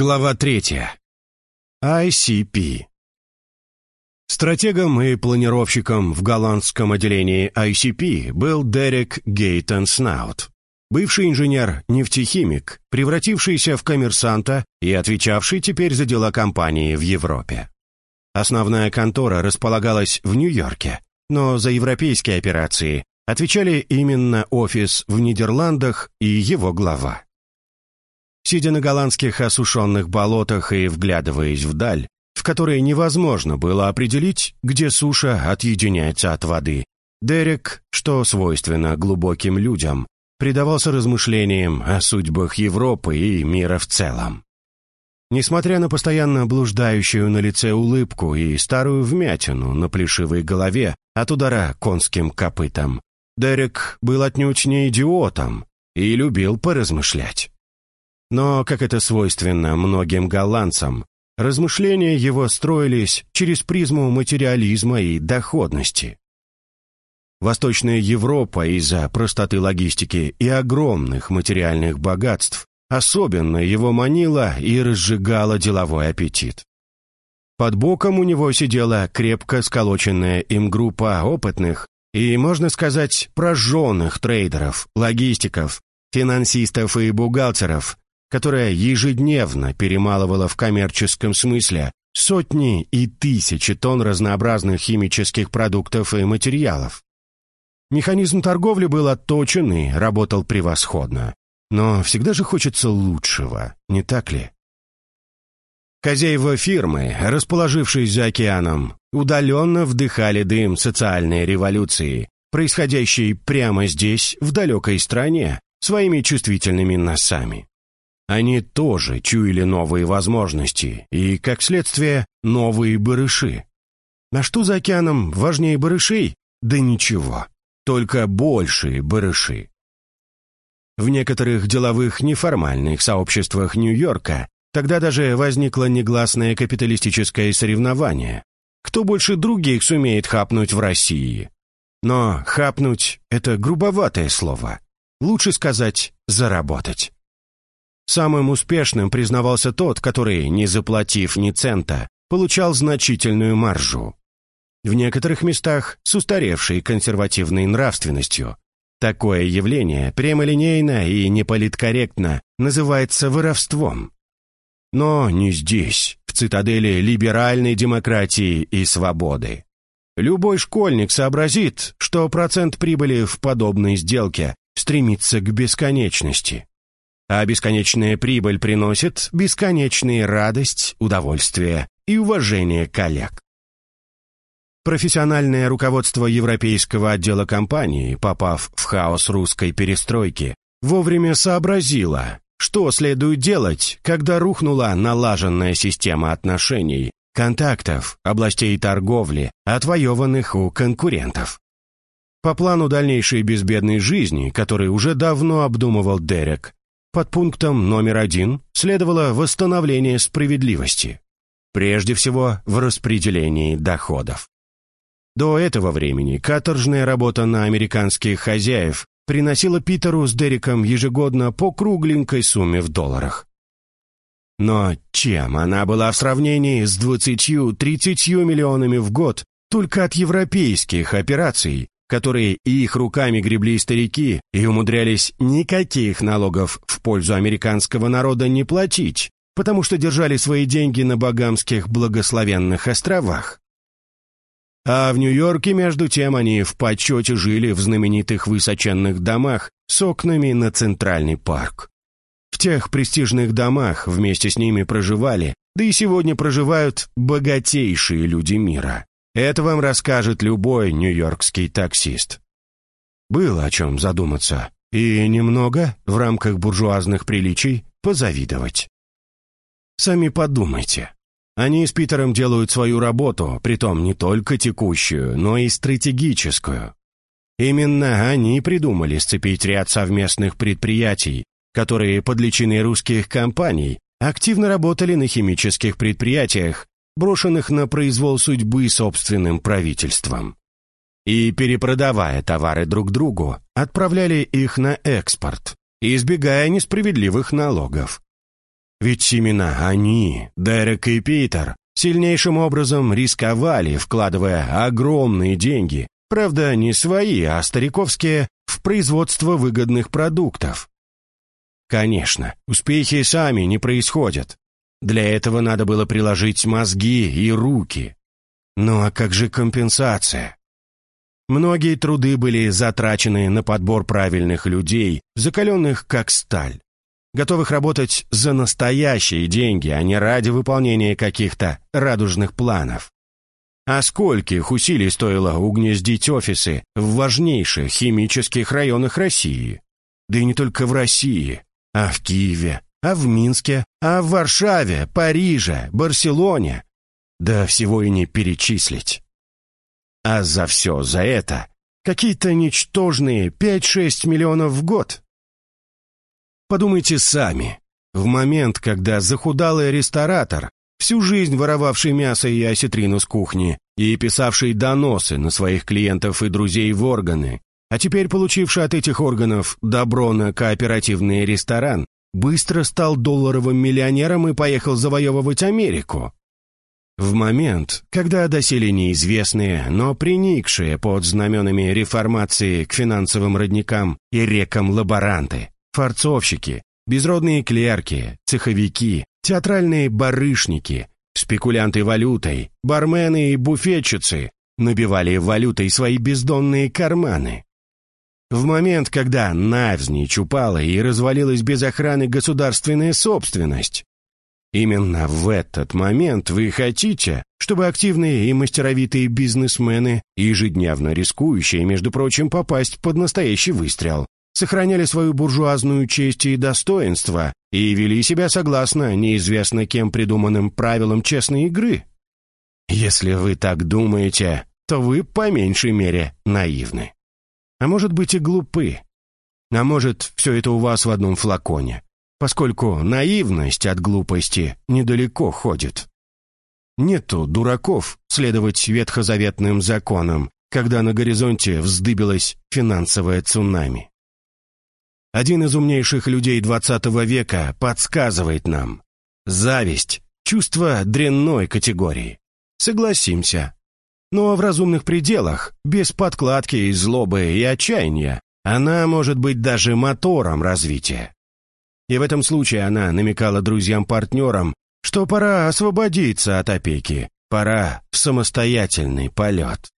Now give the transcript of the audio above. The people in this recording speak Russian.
Глава третья. ICP. Стратегом и планировщиком в голландском отделении ICP был Дерек Гейтон Снаут, бывший инженер-нефтехимик, превратившийся в коммерсанта и отвечавший теперь за дела компании в Европе. Основная контора располагалась в Нью-Йорке, но за европейские операции отвечали именно офис в Нидерландах и его глава. Сидя на голландских осушенных болотах и вглядываясь вдаль, в которой невозможно было определить, где суша отъединяется от воды, Дерек, что свойственно глубоким людям, предавался размышлениям о судьбах Европы и мира в целом. Несмотря на постоянно блуждающую на лице улыбку и старую вмятину на плешивой голове от удара конским копытом, Дерек был отнюдь не идиотом и любил поразмышлять. Но, как это свойственно многим голландцам, размышления его строились через призму материализма и доходности. Восточная Европа из-за простоты логистики и огромных материальных богатств особенно его манила и разжигала деловой аппетит. Под боком у него сидела крепко сколоченная им группа опытных и, можно сказать, прожженных трейдеров, логистиков, финансистов и бухгалтеров, которая ежедневно перемалывала в коммерческом смысле сотни и тысячи тонн разнообразных химических продуктов и материалов. Механизм торговли был отточен и работал превосходно. Но всегда же хочется лучшего, не так ли? Хозяева фирмы, расположившись за океаном, удаленно вдыхали дым социальной революции, происходящей прямо здесь, в далекой стране, своими чувствительными носами. Они тоже чуяли новые возможности и, как следствие, новые барыши. На что за океаном важнее барышей? Да ничего, только большие барыши. В некоторых деловых неформальных сообществах Нью-Йорка тогда даже возникло негласное капиталистическое соревнование. Кто больше других сумеет хапнуть в России? Но «хапнуть» — это грубоватое слово. Лучше сказать «заработать». Самым успешным признавался тот, который, не заплатив ни цента, получал значительную маржу. В некоторых местах с устаревшей консервативной нравственностью такое явление прямолинейно и неполиткорректно называется воровством. Но не здесь, в цитадели либеральной демократии и свободы. Любой школьник сообразит, что процент прибыли в подобной сделке стремится к бесконечности а бесконечная прибыль приносит бесконечные радость, удовольствие и уважение коллег. Профессиональное руководство европейского отдела компании, попав в хаос русской перестройки, вовремя сообразило, что следует делать, когда рухнула налаженная система отношений, контактов, областей торговли, отвоеванных у конкурентов. По плану дальнейшей безбедной жизни, который уже давно обдумывал Дерек, под пунктом номер один следовало восстановление справедливости. Прежде всего, в распределении доходов. До этого времени каторжная работа на американских хозяев приносила Питеру с Дериком ежегодно по кругленькой сумме в долларах. Но чем она была в сравнении с 20-30 миллионами в год только от европейских операций, которые их руками гребли старики и умудрялись никаких налогов в пользу американского народа не платить, потому что держали свои деньги на Багамских благословенных островах. А в Нью-Йорке, между тем, они в почете жили в знаменитых высоченных домах с окнами на Центральный парк. В тех престижных домах вместе с ними проживали, да и сегодня проживают богатейшие люди мира. Это вам расскажет любой нью-йоркский таксист. Было о чем задуматься и немного, в рамках буржуазных приличий, позавидовать. Сами подумайте. Они с Питером делают свою работу, притом не только текущую, но и стратегическую. Именно они придумали сцепить ряд совместных предприятий, которые под личиной русских компаний активно работали на химических предприятиях брошенных на произвол судьбы собственным правительством. И, перепродавая товары друг другу, отправляли их на экспорт, избегая несправедливых налогов. Ведь именно они, Дерек и Питер, сильнейшим образом рисковали, вкладывая огромные деньги, правда, не свои, а стариковские, в производство выгодных продуктов. Конечно, успехи сами не происходят. Для этого надо было приложить мозги и руки. Ну а как же компенсация? Многие труды были затрачены на подбор правильных людей, закаленных как сталь, готовых работать за настоящие деньги, а не ради выполнения каких-то радужных планов. А скольких усилий стоило угнездить офисы в важнейших химических районах России? Да и не только в России, а в Киеве, а в Минске, а в Варшаве, Париже, Барселоне. Да всего и не перечислить. А за все за это какие-то ничтожные 5-6 миллионов в год. Подумайте сами. В момент, когда захудалый ресторатор, всю жизнь воровавший мясо и осетрину с кухни и писавший доносы на своих клиентов и друзей в органы, а теперь получивший от этих органов добро на кооперативный ресторан, быстро стал долларовым миллионером и поехал завоевывать Америку. В момент, когда доселе неизвестные, но приникшие под знаменами реформации к финансовым родникам и рекам лаборанты, форцовщики, безродные клерки, цеховики, театральные барышники, спекулянты валютой, бармены и буфетчицы набивали валютой свои бездонные карманы. В момент, когда навзничь упала и развалилась без охраны государственная собственность, Именно в этот момент вы хотите, чтобы активные и мастеровитые бизнесмены, ежедневно рискующие, между прочим, попасть под настоящий выстрел, сохраняли свою буржуазную честь и достоинство и вели себя согласно неизвестно кем придуманным правилам честной игры? Если вы так думаете, то вы по меньшей мере наивны. А может быть и глупы. А может, все это у вас в одном флаконе поскольку наивность от глупости недалеко ходит. Нету дураков следовать ветхозаветным законам, когда на горизонте вздыбилось финансовое цунами. Один из умнейших людей XX века подсказывает нам. Зависть – чувство дрянной категории. Согласимся. Но в разумных пределах, без подкладки, злобы и отчаяния, она может быть даже мотором развития. И в этом случае она намекала друзьям-партнерам, что пора освободиться от опеки, пора в самостоятельный полет.